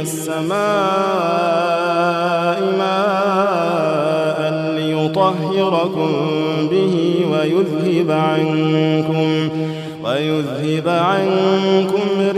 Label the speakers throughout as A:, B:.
A: السماء ماء ليطهركم به ويذهب عنكم ويذهب عنكم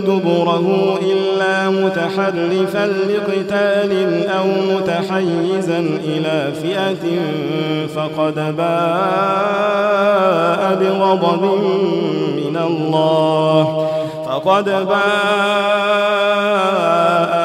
A: دبره إلا متحرفا لقتال أو متحيزا إلى فئة فقد باء بغضب من الله. فقد باء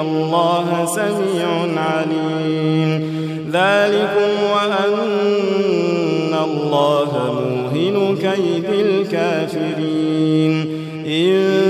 A: الله سميع عليم. ذلكم وأن الله موهن كيد الكافرين. إن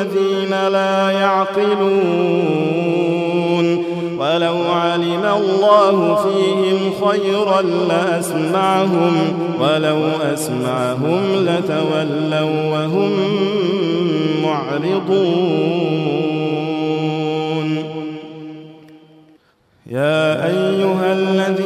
A: الذين لا يعقلون. ولو علم الله فيهم خيرا لأسمعهم ولو أسمعهم لتولوا وهم معرضون. يا أيها الذين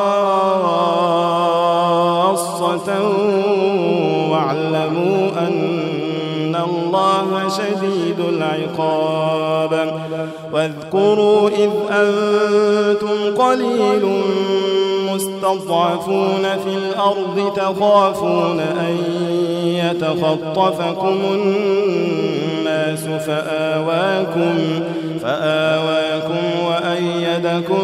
A: شديد العقاب. واذكروا إذ أنتم قليل مستضعفون في الأرض تخافون أن يتخطفكم الناس فآواكم فآواكم وأيدكم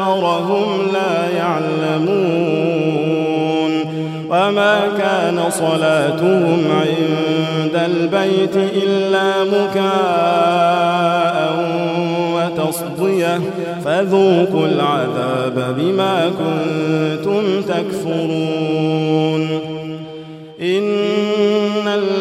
A: أكثرهم لا يعلمون وما كان صلاتهم عند البيت إلا مكاء وتصدية. فذوقوا العذاب بما كنتم تكفرون.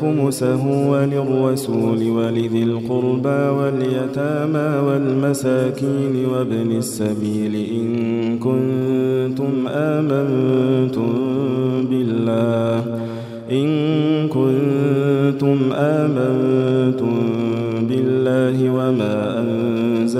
A: خمسه وللرسول ولذي القربى واليتامى والمساكين وابن السبيل إن كنتم آمنتم بالله. إن كنتم آمنتم بالله وما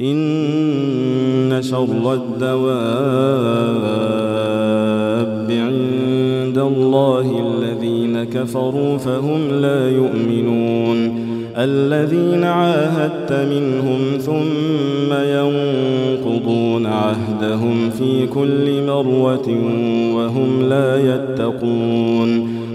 A: إن شر الدواب عند الله الذين كفروا فهم لا يؤمنون. الذين عاهدت منهم ثم ينقضون عهدهم في كل مروة وهم لا يتقون.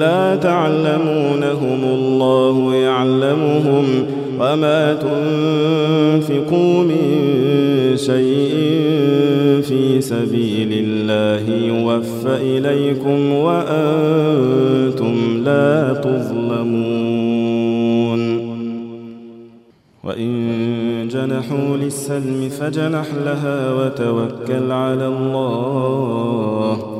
A: لا تعلمونهم الله يعلمهم وما تنفقوا من شيء في سبيل الله يوفى إليكم وأنتم لا تظلمون. وإن جنحوا للسلم فجنح لها وتوكل على الله.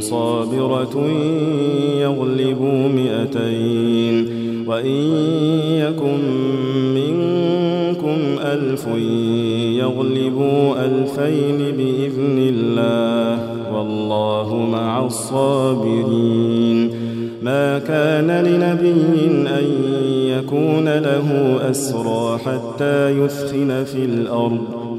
A: صابرة يغلبوا مئتين وإن يكن منكم ألف يغلبوا ألفين بإذن الله والله مع الصابرين ما كان لنبي أن يكون له أسرى حتى يثخن في الأرض